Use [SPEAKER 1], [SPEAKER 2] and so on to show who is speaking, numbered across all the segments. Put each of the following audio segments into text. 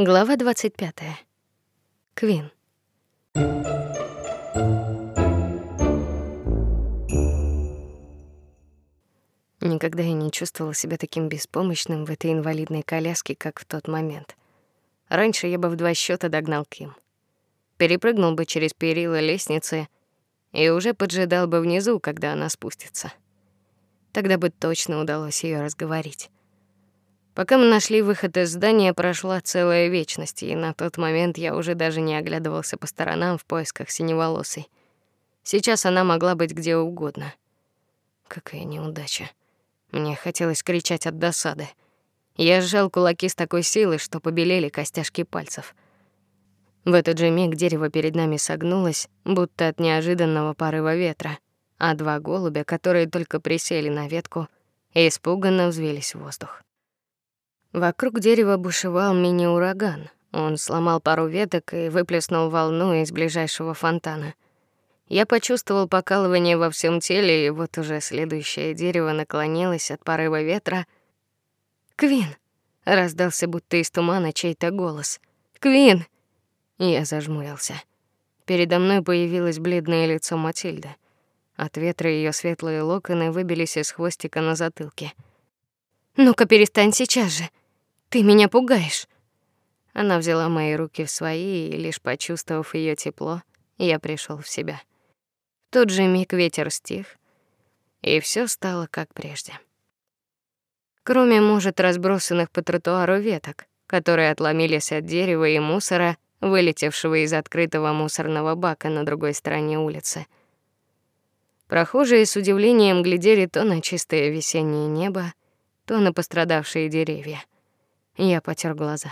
[SPEAKER 1] Глава 25. Квин. Никогда я не чувствовала себя таким беспомощным в этой инвалидной коляске, как в тот момент. Раньше я бы в два счета догнал Ким. Перепрыгнул бы через перила лестницы и уже поджидал бы внизу, когда она спустится. Тогда бы точно удалось ее разговорить. Пока мы нашли выход из здания, прошла целая вечность, и на тот момент я уже даже не оглядывался по сторонам в поисках синеволосой. Сейчас она могла быть где угодно. Какая неудача. Мне хотелось кричать от досады. Я сжал кулаки с такой силой, что побелели костяшки пальцев. В этот же миг дерево перед нами согнулось, будто от неожиданного порыва ветра, а два голубя, которые только присели на ветку, испуганно взвились в воздух. Вокруг дерева бушевал мини-ураган. Он сломал пару веток и выплеснул волну из ближайшего фонтана. Я почувствовал покалывание во всем теле, и вот уже следующее дерево наклонилось от порыва ветра. "Квин!" раздался будто из тумана чей-то голос. "Квин!" Я зажмурился. Передо мной появилось бледное лицо Матильды. От ветра ее светлые локоны выбились из хвостика на затылке. Ну-ка перестань сейчас же. Ты меня пугаешь. Она взяла мои руки в свои, и лишь почувствовав ее тепло, я пришел в себя. В тот же миг ветер стих, и все стало как прежде. Кроме, может, разбросанных по тротуару веток, которые отломились от дерева и мусора, вылетевшего из открытого мусорного бака на другой стороне улицы. Прохожие с удивлением глядели то на чистое весеннее небо, то на пострадавшие деревья. Я потёр глаза.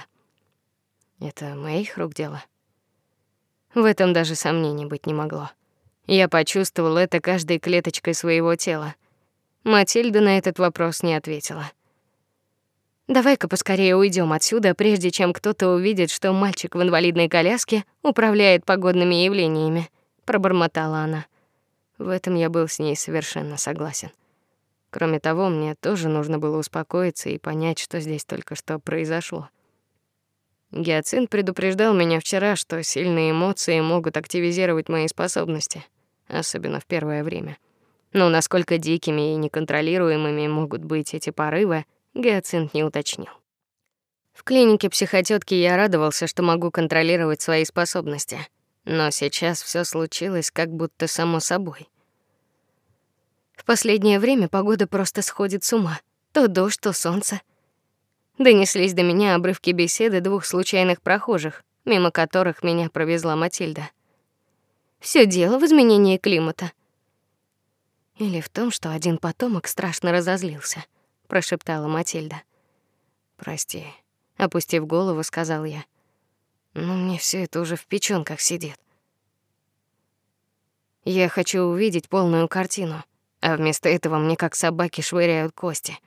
[SPEAKER 1] Это моих рук дело. В этом даже сомнений быть не могло. Я почувствовал это каждой клеточкой своего тела. Матильда на этот вопрос не ответила. Давай-ка поскорее уйдем отсюда, прежде чем кто-то увидит, что мальчик в инвалидной коляске управляет погодными явлениями, пробормотала она. В этом я был с ней совершенно согласен. Кроме того, мне тоже нужно было успокоиться и понять, что здесь только что произошло. Гиацинт предупреждал меня вчера, что сильные эмоции могут активизировать мои способности, особенно в первое время. Но насколько дикими и неконтролируемыми могут быть эти порывы, Гиацинт не уточнил. В клинике психотётки я радовался, что могу контролировать свои способности, но сейчас все случилось как будто само собой. Последнее время погода просто сходит с ума. То дождь, то солнце. Донеслись до меня обрывки беседы двух случайных прохожих, мимо которых меня провезла Матильда. Все дело в изменении климата. Или в том, что один потомок страшно разозлился, прошептала Матильда. Прости, опустив голову, сказал я. Но мне все это уже в печёнках сидит. Я хочу увидеть полную картину а вместо этого мне как собаки швыряют кости.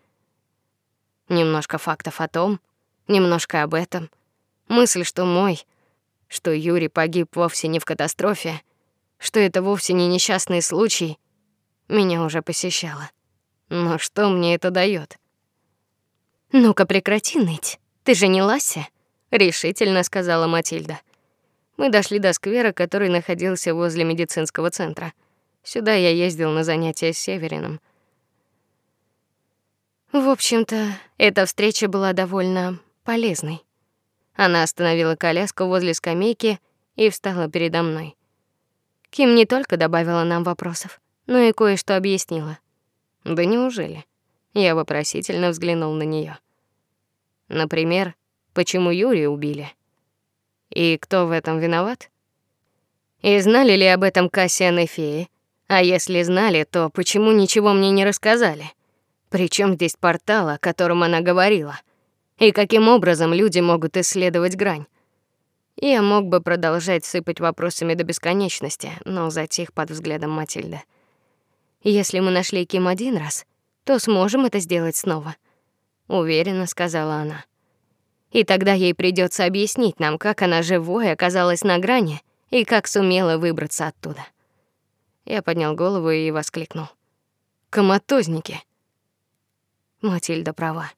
[SPEAKER 1] Немножко фактов о том, немножко об этом. Мысль, что мой, что Юрий погиб вовсе не в катастрофе, что это вовсе не несчастный случай, меня уже посещала. Но что мне это даёт? Ну-ка прекрати ныть. Ты же не Лася, решительно сказала Матильда. Мы дошли до сквера, который находился возле медицинского центра. Сюда я ездил на занятия с Севериным. В общем-то, эта встреча была довольно полезной. Она остановила коляску возле скамейки и встала передо мной. Ким не только добавила нам вопросов, но и кое-что объяснила. Да неужели? Я вопросительно взглянул на неё. Например, почему Юрия убили? И кто в этом виноват? И знали ли об этом Кассиан и Фея? А если знали, то почему ничего мне не рассказали? Причем здесь портал, о котором она говорила? И каким образом люди могут исследовать грань? Я мог бы продолжать сыпать вопросами до бесконечности, но затих под взглядом Матильды. Если мы нашли Ким один раз, то сможем это сделать снова, уверенно сказала она. И тогда ей придется объяснить нам, как она живой оказалась на грани и как сумела выбраться оттуда. Я поднял голову и воскликнул: "Коматозники!" Матильда права.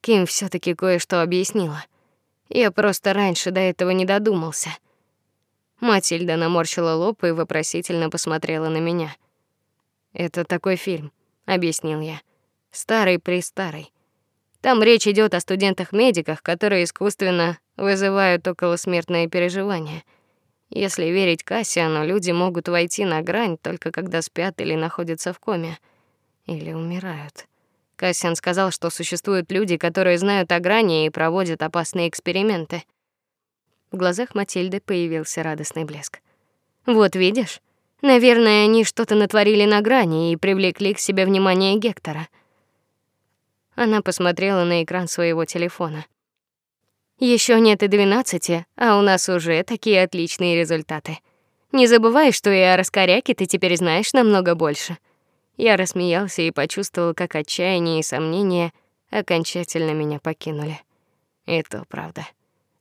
[SPEAKER 1] Ким все таки кое-что объяснила. Я просто раньше до этого не додумался. Матильда наморщила лоб и вопросительно посмотрела на меня. Это такой фильм, объяснил я. Старый-престарый. Там речь идет о студентах-медиках, которые искусственно вызывают околосмертные переживания. Если верить Кассиану, люди могут войти на грань только когда спят или находятся в коме или умирают. Кассиан сказал, что существуют люди, которые знают о грани и проводят опасные эксперименты. В глазах Матильды появился радостный блеск. Вот видишь? Наверное, они что-то натворили на грани и привлекли к себе внимание Гектора. Она посмотрела на экран своего телефона. Еще нет и двенадцати, а у нас уже такие отличные результаты. Не забывай, что и о раскоряке ты теперь знаешь намного больше. Я рассмеялся и почувствовал, как отчаяние и сомнения окончательно меня покинули. Это правда.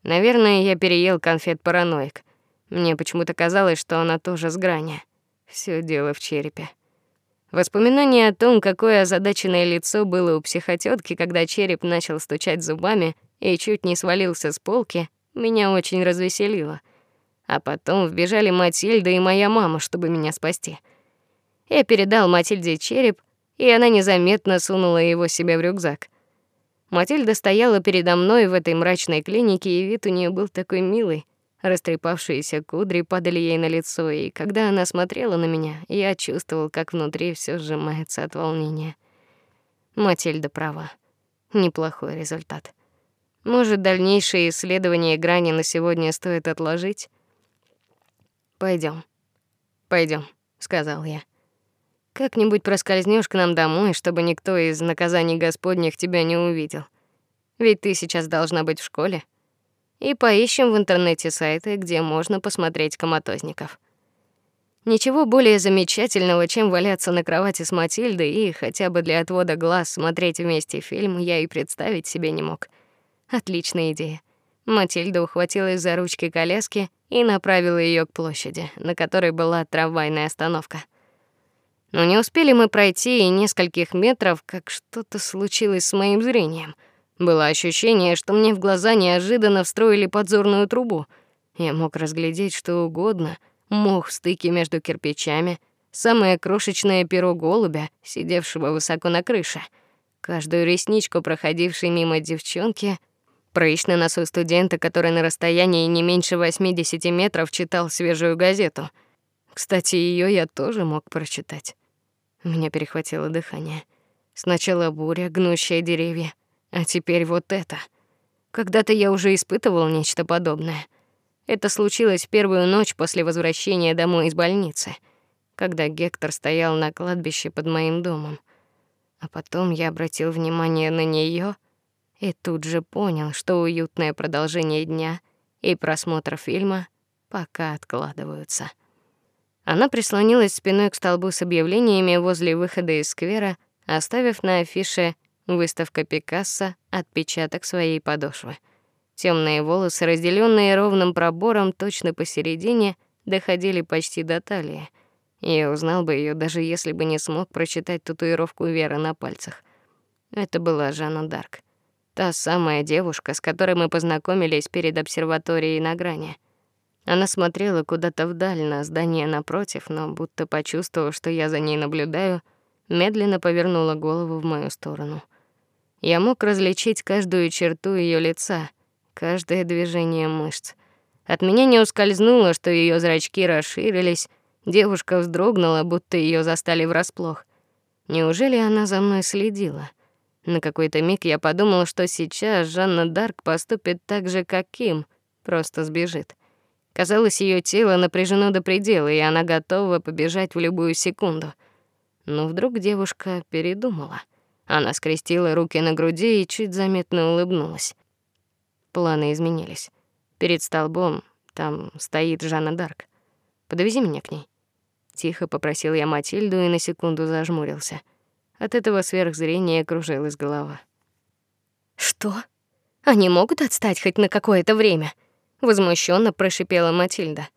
[SPEAKER 1] Наверное, я переел конфет параноик. Мне почему-то казалось, что она тоже с грани. Всё дело в черепе. Воспоминание о том, какое озадаченное лицо было у психотётки, когда череп начал стучать зубами и чуть не свалился с полки, меня очень развеселило. А потом вбежали Матильда и моя мама, чтобы меня спасти. Я передал Матильде череп, и она незаметно сунула его себе в рюкзак. Матильда стояла передо мной в этой мрачной клинике, и вид у нее был такой милый. Растрепавшиеся кудри падали ей на лицо, и когда она смотрела на меня, я чувствовал, как внутри все сжимается от волнения. Матильда права. Неплохой результат. Может, дальнейшие исследования грани на сегодня стоит отложить? Пойдем, пойдем, сказал я. Как-нибудь проскользнешь к нам домой, чтобы никто из наказаний Господних тебя не увидел. Ведь ты сейчас должна быть в школе. И поищем в интернете сайты, где можно посмотреть коматозников. Ничего более замечательного, чем валяться на кровати с Матильдой и хотя бы для отвода глаз смотреть вместе фильм, я и представить себе не мог. Отличная идея. Матильда ухватилась за ручки коляски и направила ее к площади, на которой была трамвайная остановка. Но не успели мы пройти и нескольких метров, как что-то случилось с моим зрением. Было ощущение, что мне в глаза неожиданно встроили подзорную трубу. Я мог разглядеть что угодно: мох в стыке между кирпичами, самое крошечное перо голубя, сидевшего высоко на крыше, каждую ресничку проходившей мимо девчонки, прыщ на носу студента, который на расстоянии не меньше 80 метров читал свежую газету. Кстати, ее я тоже мог прочитать. У меня перехватило дыхание. Сначала буря, гнущая деревья, а теперь вот это. Когда-то я уже испытывал нечто подобное. Это случилось в первую ночь после возвращения домой из больницы, когда Гектор стоял на кладбище под моим домом. А потом я обратил внимание на нее и тут же понял, что уютное продолжение дня и просмотр фильма пока откладываются. Она прислонилась спиной к столбу с объявлениями возле выхода из сквера, оставив на афише выставка Пикассо отпечаток своей подошвы. Темные волосы, разделенные ровным пробором точно посередине, доходили почти до талии. Я узнал бы ее, даже если бы не смог прочитать татуировку Веры на пальцах. Это была Жанна Дарк. Та самая девушка, с которой мы познакомились перед обсерваторией на грани. Она смотрела куда-то вдаль на здание напротив, но будто почувствовав, что я за ней наблюдаю, медленно повернула голову в мою сторону. Я мог различить каждую черту ее лица, каждое движение мышц. От меня не ускользнуло, что ее зрачки расширились, девушка вздрогнула, будто ее застали врасплох. Неужели она за мной следила? На какой-то миг я подумал, что сейчас Жанна Дарк поступит так же, как Ким, просто сбежит. Казалось, ее тело напряжено до предела, и она готова побежать в любую секунду. Но вдруг девушка передумала. Она скрестила руки на груди и чуть заметно улыбнулась. Планы изменились. Перед столбом там стоит Жанна Дарк. Подвези меня к ней. Тихо попросил я Матильду и на секунду зажмурился. От этого сверхзрения кружилась голова. Что? Они могут отстать хоть на какое-то время? возмущенно прошипела Матильда.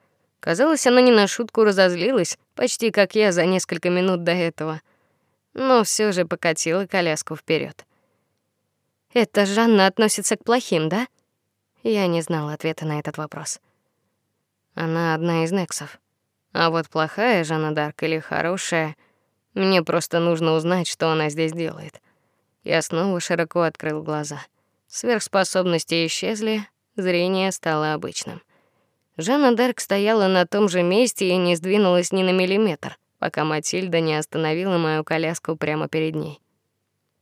[SPEAKER 1] Казалось, она не на шутку разозлилась, почти как я за несколько минут до этого. Но все же покатила коляску вперед. Это Жанна относится к плохим, да? Я не знала ответа на этот вопрос. Она одна из Нексов. А вот плохая Жанна Дарк или хорошая, мне просто нужно узнать, что она здесь делает. Я снова широко открыл глаза. Сверхспособности исчезли, зрение стало обычным. Жанна Дарк стояла на том же месте и не сдвинулась ни на миллиметр, пока Матильда не остановила мою коляску прямо перед ней.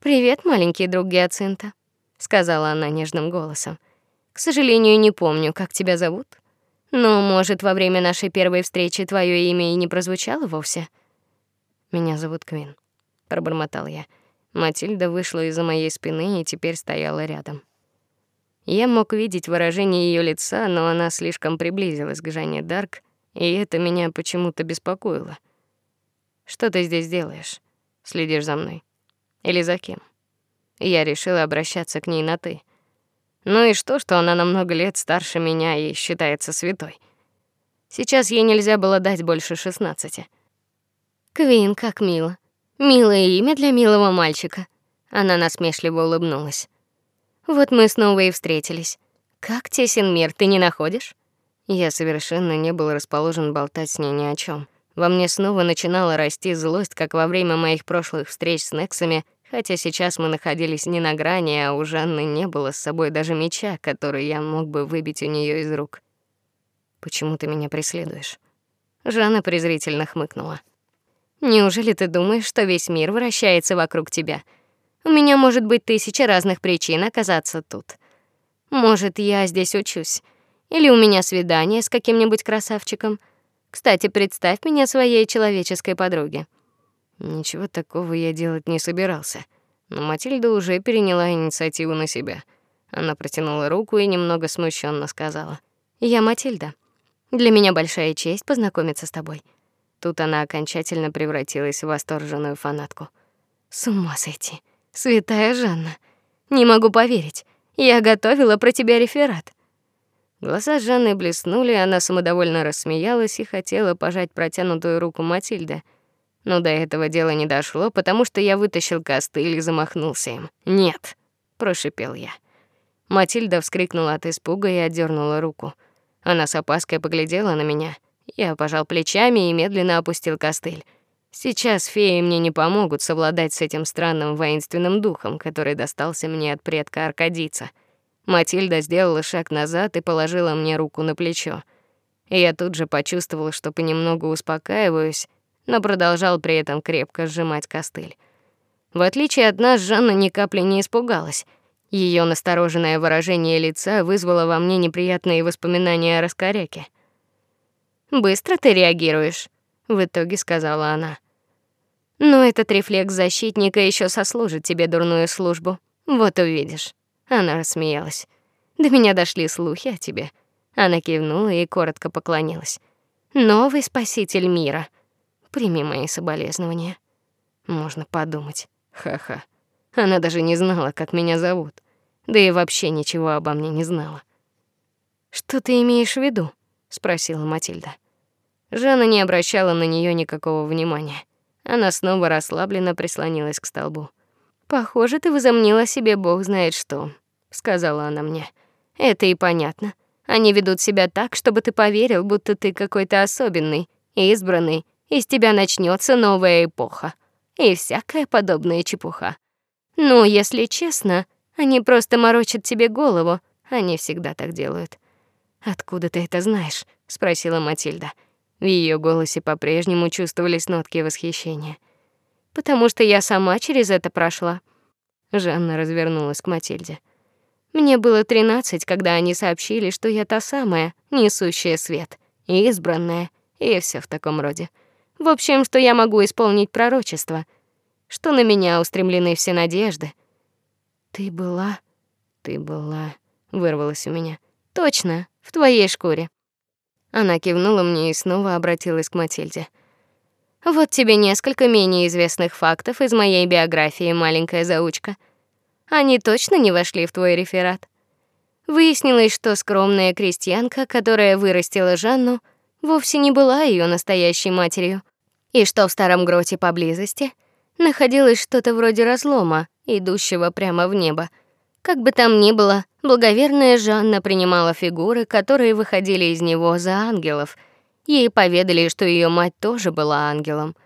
[SPEAKER 1] "Привет, маленький друг Гиацинта", сказала она нежным голосом. "К сожалению, не помню, как тебя зовут. Но, может, во время нашей первой встречи твое имя и не прозвучало вовсе?" "Меня зовут Квин", пробормотал я. Матильда вышла из-за моей спины и теперь стояла рядом. Я мог видеть выражение ее лица, но она слишком приблизилась к Жанне Дарк, и это меня почему-то беспокоило. Что ты здесь делаешь? Следишь за мной или за кем? Я решила обращаться к ней на ты. Ну и что, что она намного лет старше меня и считается святой. Сейчас ей нельзя было дать больше шестнадцати. Квин, как мило. Милое имя для милого мальчика. Она насмешливо улыбнулась. Вот мы снова и встретились. Как тесен мир, ты не находишь? Я совершенно не был расположен болтать с ней ни о чем. Во мне снова начинала расти злость, как во время моих прошлых встреч с Нексами, хотя сейчас мы находились не на грани, а у Жанны не было с собой даже меча, который я мог бы выбить у нее из рук. Почему ты меня преследуешь? Жанна презрительно хмыкнула. Неужели ты думаешь, что весь мир вращается вокруг тебя? У меня может быть тысяча разных причин оказаться тут. Может, я здесь учусь, или у меня свидание с каким-нибудь красавчиком. Кстати, представь меня своей человеческой подруге. Ничего такого я делать не собирался, но Матильда уже переняла инициативу на себя. Она протянула руку и немного смущенно сказала: "Я Матильда. Для меня большая честь познакомиться с тобой". Тут она окончательно превратилась в восторженную фанатку. С ума сойти. Святая Жанна, не могу поверить. Я готовила про тебя реферат. Глаза Жанны блеснули, она самодовольно рассмеялась и хотела пожать протянутую руку Матильды. Но до этого дела не дошло, потому что я вытащил костыль и замахнулся им. "Нет", прошипел я. Матильда вскрикнула от испуга и отдернула руку. Она с опаской поглядела на меня. Я пожал плечами и медленно опустил костыль. Сейчас феи мне не помогут совладать с этим странным воинственным духом, который достался мне от предка Аркадийца. Матильда сделала шаг назад и положила мне руку на плечо. Я тут же почувствовал, что понемногу успокаиваюсь, но продолжал при этом крепко сжимать костыль. В отличие от нас, Жанна ни капли не испугалась. Ее настороженное выражение лица вызвало во мне неприятные воспоминания о раскоряке. Быстро ты реагируешь, в итоге сказала она. Но этот рефлекс защитника еще сослужит тебе дурную службу. Вот увидишь. Она рассмеялась. До меня дошли слухи о тебе. Она кивнула и коротко поклонилась. Новый спаситель мира. Прими мои соболезнования. Можно подумать. Ха-ха. Она даже не знала, как меня зовут. Да и вообще ничего обо мне не знала. Что ты имеешь в виду? Спросила Матильда. Жанна не обращала на нее никакого внимания. Она снова расслабленно прислонилась к столбу. Похоже, ты возомнила себе бог знает что, сказала она мне. Это и понятно. Они ведут себя так, чтобы ты поверил, будто ты какой-то особенный, избранный, и с тебя начнется новая эпоха. И всякая подобная чепуха. Ну, если честно, они просто морочат тебе голову. Они всегда так делают. Откуда ты это знаешь? спросила Матильда. В ее голосе по-прежнему чувствовались нотки восхищения. Потому что я сама через это прошла. Жанна развернулась к Матильде. Мне было тринадцать, когда они сообщили, что я та самая, несущая свет, избранная, и все в таком роде. В общем, что я могу исполнить пророчество, что на меня устремлены все надежды. Ты была, ты была, вырвалось у меня. Точно, в твоей шкуре. Она кивнула мне и снова обратилась к Матильде. Вот тебе несколько менее известных фактов из моей биографии, маленькая заучка. Они точно не вошли в твой реферат. Выяснилось, что скромная крестьянка, которая вырастила Жанну, вовсе не была ее настоящей матерью, и что в старом гроте поблизости находилось что-то вроде разлома, идущего прямо в небо. Как бы там ни было, благоверная Жанна принимала фигуры, которые выходили из него за ангелов. Ей поведали, что ее мать тоже была ангелом.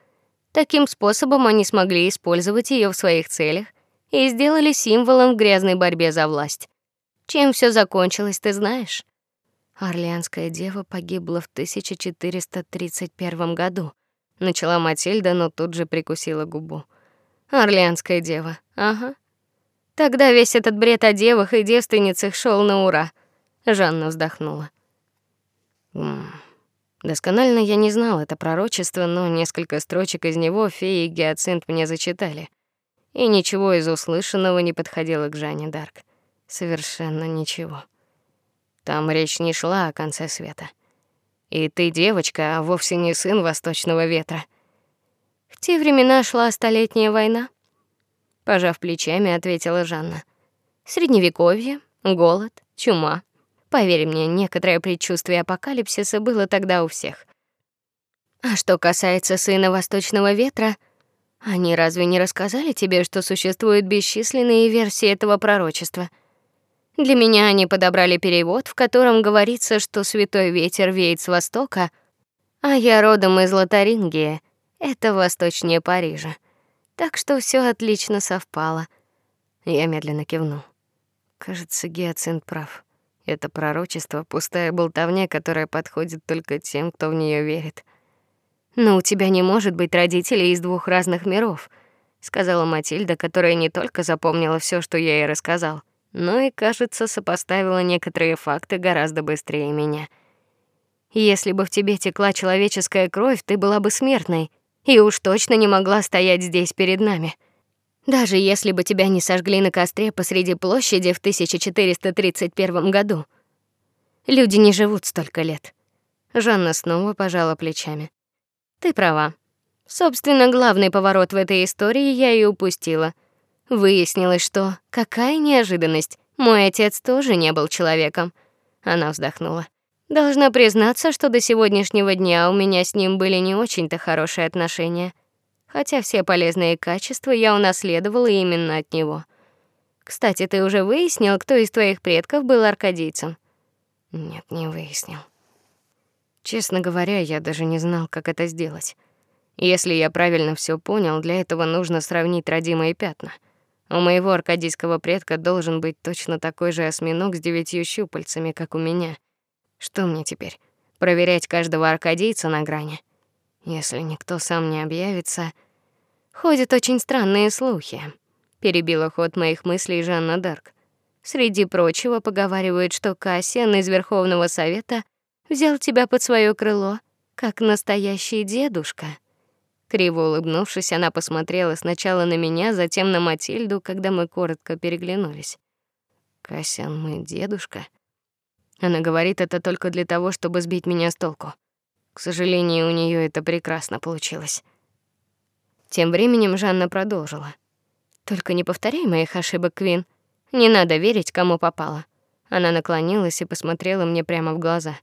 [SPEAKER 1] Таким способом они смогли использовать ее в своих целях и сделали символом в грязной борьбе за власть. Чем все закончилось, ты знаешь? Орлеанская дева погибла в 1431 году. Начала Матильда, но тут же прикусила губу. Орлеанская дева. Ага. Тогда весь этот бред о девах и девственницах шел на ура. Жанна вздохнула. М Досконально я не знал это пророчество, но несколько строчек из него феи и Гиацинт мне зачитали. И ничего из услышанного не подходило к Жанне Дарк. Совершенно ничего. Там речь не шла о конце света. И ты девочка, а вовсе не сын восточного ветра. В те времена шла столетняя война, пожав плечами, ответила Жанна. Средневековье, голод, чума. Поверь мне, некоторое предчувствие апокалипсиса было тогда у всех. А что касается сына восточного ветра, они разве не рассказали тебе, что существуют бесчисленные версии этого пророчества? Для меня они подобрали перевод, в котором говорится, что святой ветер веет с востока, а я родом из Лотарингии, это восточнее Парижа. Так что все отлично совпало. Я медленно кивнул. Кажется, Гиацинт прав. Это пророчество пустая болтовня, которая подходит только тем, кто в нее верит. Но у тебя не может быть родителей из двух разных миров, сказала Матильда, которая не только запомнила все, что я ей рассказал, но и, кажется, сопоставила некоторые факты гораздо быстрее меня. Если бы в тебе текла человеческая кровь, ты была бы смертной и уж точно не могла стоять здесь перед нами. Даже если бы тебя не сожгли на костре посреди площади в 1431 году. Люди не живут столько лет. Жанна снова пожала плечами. Ты права. Собственно, главный поворот в этой истории я и упустила. Выяснилось, что какая неожиданность. Мой отец тоже не был человеком. Она вздохнула. Должна признаться, что до сегодняшнего дня у меня с ним были не очень-то хорошие отношения, хотя все полезные качества я унаследовала именно от него. Кстати, ты уже выяснил, кто из твоих предков был аркадийцем? Нет, не выяснил. Честно говоря, я даже не знал, как это сделать. Если я правильно все понял, для этого нужно сравнить родимые пятна. У моего аркадийского предка должен быть точно такой же осьминог с девятью щупальцами, как у меня. Что мне теперь? Проверять каждого аркадийца на грани? Если никто сам не объявится, ходят очень странные слухи. Перебила ход моих мыслей Жанна Дарк. Среди прочего поговаривают, что Кассиан из Верховного совета взял тебя под свое крыло, как настоящий дедушка. Криво улыбнувшись, она посмотрела сначала на меня, затем на Матильду, когда мы коротко переглянулись. Кассиан мой дедушка. Она говорит это только для того, чтобы сбить меня с толку. К сожалению, у нее это прекрасно получилось. Тем временем Жанна продолжила: "Только не повторяй моих ошибок, Квин. Не надо верить, кому попало". Она наклонилась и посмотрела мне прямо в глаза.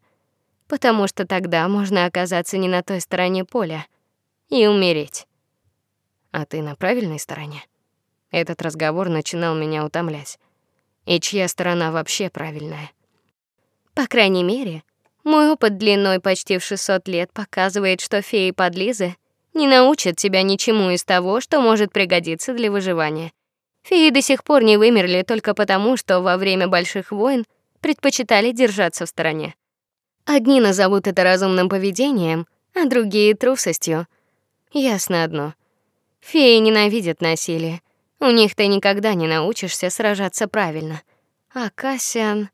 [SPEAKER 1] "Потому что тогда можно оказаться не на той стороне поля и умереть. А ты на правильной стороне?" Этот разговор начинал меня утомлять. И чья сторона вообще правильная? По крайней мере, мой опыт длиной почти в 600 лет показывает, что феи-подлизы не научат тебя ничему из того, что может пригодиться для выживания. Феи до сих пор не вымерли только потому, что во время больших войн предпочитали держаться в стороне. Одни назовут это разумным поведением, а другие трусостью. Ясно одно: феи ненавидят насилие. У них ты никогда не научишься сражаться правильно. А Кассиан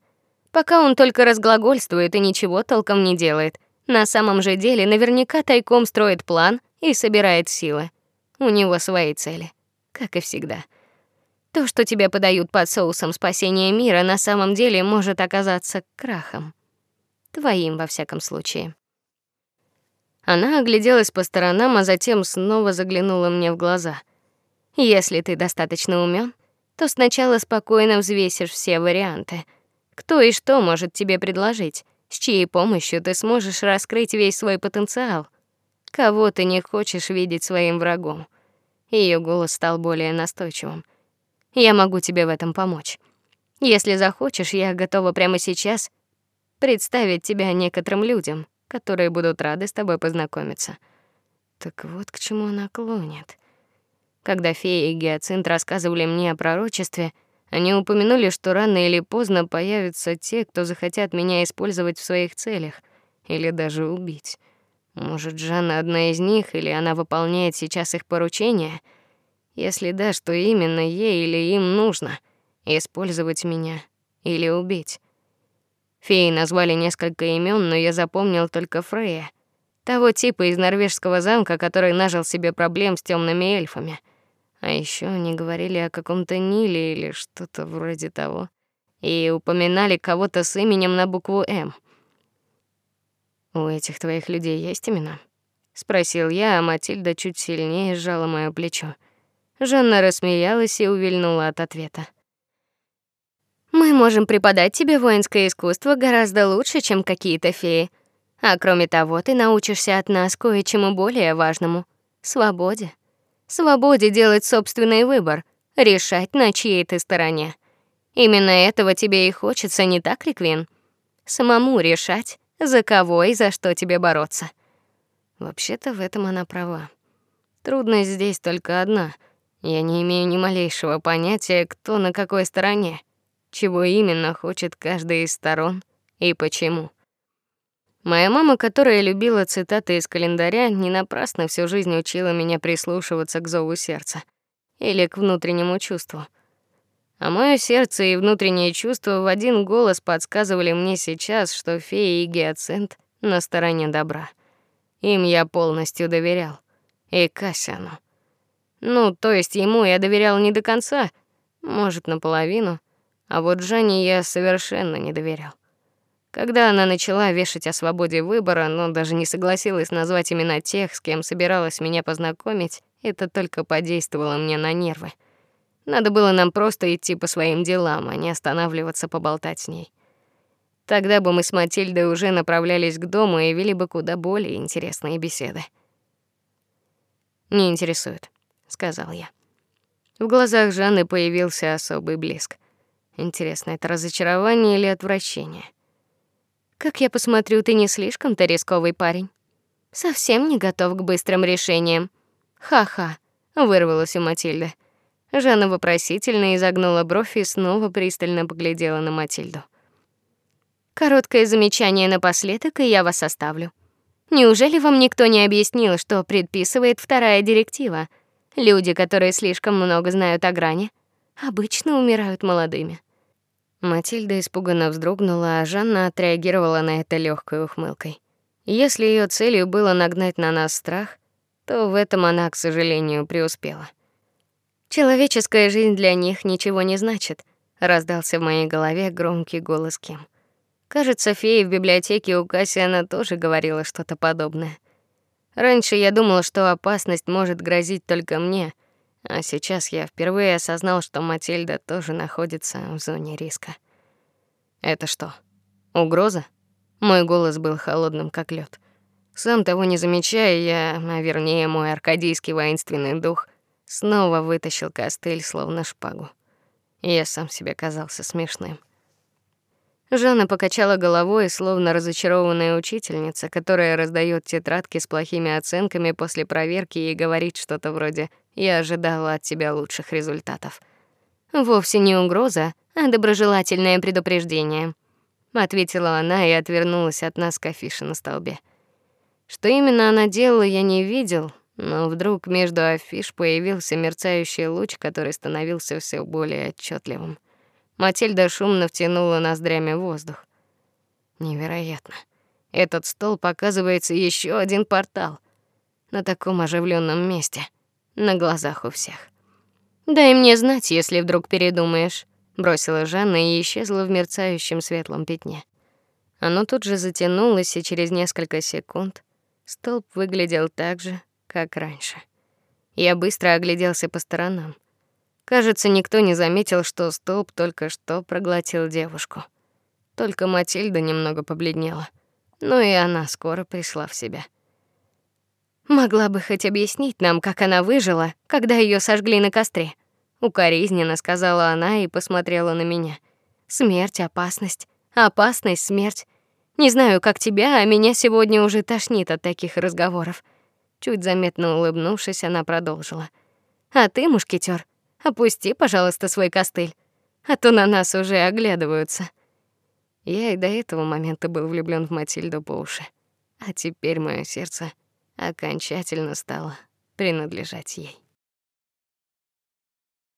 [SPEAKER 1] Пока он только разглагольствует и ничего толком не делает. На самом же деле наверняка тайком строит план и собирает силы. У него свои цели, как и всегда. То, что тебе подают под соусом спасения мира, на самом деле может оказаться крахом. Твоим во всяком случае. Она огляделась по сторонам, а затем снова заглянула мне в глаза. Если ты достаточно умен, то сначала спокойно взвесишь все варианты — кто и что может тебе предложить? С чьей помощью ты сможешь раскрыть весь свой потенциал? Кого ты не хочешь видеть своим врагом? Ее голос стал более настойчивым. Я могу тебе в этом помочь. Если захочешь, я готова прямо сейчас представить тебя некоторым людям, которые будут рады с тобой познакомиться. Так вот к чему она клонит. Когда фея и гиацинт рассказывали мне о пророчестве, они упомянули, что рано или поздно появятся те, кто захотят меня использовать в своих целях или даже убить. Может, Жанна одна из них, или она выполняет сейчас их поручение? Если да, что именно ей или им нужно? Использовать меня или убить? Феи назвали несколько имен, но я запомнил только Фрея, того типа из норвежского замка, который нажил себе проблем с темными эльфами. А еще они говорили о каком-то Ниле или что-то вроде того, и упоминали кого-то с именем на букву М. У этих твоих людей есть имена? спросил я, а Матильда чуть сильнее сжала моё плечо. Жанна рассмеялась и увильнула от ответа. Мы можем преподать тебе воинское искусство гораздо лучше, чем какие-то феи. А кроме того, ты научишься от нас кое-чему более важному свободе. Свободе делать собственный выбор, решать, на чьей ты стороне. Именно этого тебе и хочется, не так ли, Квин? Самому решать, за кого и за что тебе бороться. Вообще-то в этом она права. Трудность здесь только одна. Я не имею ни малейшего понятия, кто на какой стороне, чего именно хочет каждая из сторон и почему. Моя мама, которая любила цитаты из календаря, не напрасно всю жизнь учила меня прислушиваться к зову сердца или к внутреннему чувству. А мое сердце и внутренние чувства в один голос подсказывали мне сейчас, что фея и гиацинт на стороне добра. Им я полностью доверял. И Кассиану. Ну, то есть ему я доверял не до конца, может, наполовину, а вот Жанне я совершенно не доверял. Когда она начала вешать о свободе выбора, но даже не согласилась назвать имена тех, с кем собиралась меня познакомить, это только подействовало мне на нервы. Надо было нам просто идти по своим делам, а не останавливаться поболтать с ней. Тогда бы мы с Матильдой уже направлялись к дому и вели бы куда более интересные беседы. Не интересует, сказал я. В глазах Жанны появился особый блеск. Интересно, это разочарование или отвращение? Как я посмотрю, ты не слишком-то рисковый парень. Совсем не готов к быстрым решениям. Ха-ха, вырвалось у Матильды. Жанна вопросительно изогнула бровь и снова пристально поглядела на Матильду. Короткое замечание напоследок, и я вас оставлю. Неужели вам никто не объяснил, что предписывает вторая директива? Люди, которые слишком много знают о грани, обычно умирают молодыми. Матильда испуганно вздрогнула, а Жанна отреагировала на это легкой ухмылкой. Если ее целью было нагнать на нас страх, то в этом она, к сожалению, преуспела. Человеческая жизнь для них ничего не значит, раздался в моей голове громкий голос Ким. Кажется, фея в библиотеке у Кассиана тоже говорила что-то подобное. Раньше я думала, что опасность может грозить только мне, а сейчас я впервые осознал, что Матильда тоже находится в зоне риска. Это что? Угроза? Мой голос был холодным как лед. Сам того не замечая, я, а вернее, мой аркадийский воинственный дух снова вытащил костыль словно шпагу. Я сам себе казался смешным. Жанна покачала головой, словно разочарованная учительница, которая раздает тетрадки с плохими оценками после проверки и говорит что-то вроде: "Я ожидала от тебя лучших результатов". Вовсе не угроза, а доброжелательное предупреждение, ответила она и отвернулась от нас к афише на столбе. Что именно она делала, я не видел, но вдруг между афиш появился мерцающий луч, который становился все более отчетливым. Матильда шумно втянула ноздрями воздух. Невероятно. Этот стол показывается еще один портал на таком оживленном месте, на глазах у всех. Дай мне знать, если вдруг передумаешь, бросила Жанна и исчезла в мерцающем светлом пятне. Оно тут же затянулось, и через несколько секунд столб выглядел так же, как раньше. Я быстро огляделся по сторонам. Кажется, никто не заметил, что столб только что проглотил девушку. Только Матильда немного побледнела. Но и она скоро пришла в себя. Могла бы хоть объяснить нам, как она выжила, когда ее сожгли на костре, укоризненно сказала она и посмотрела на меня. Смерть, опасность, опасность, смерть. Не знаю, как тебя, а меня сегодня уже тошнит от таких разговоров. Чуть заметно улыбнувшись, она продолжила: "А ты, мушкетер, опусти, пожалуйста, свой костыль, а то на нас уже оглядываются". Я и до этого момента был влюблён в Матильду по уши, а теперь моё сердце окончательно стало принадлежать ей.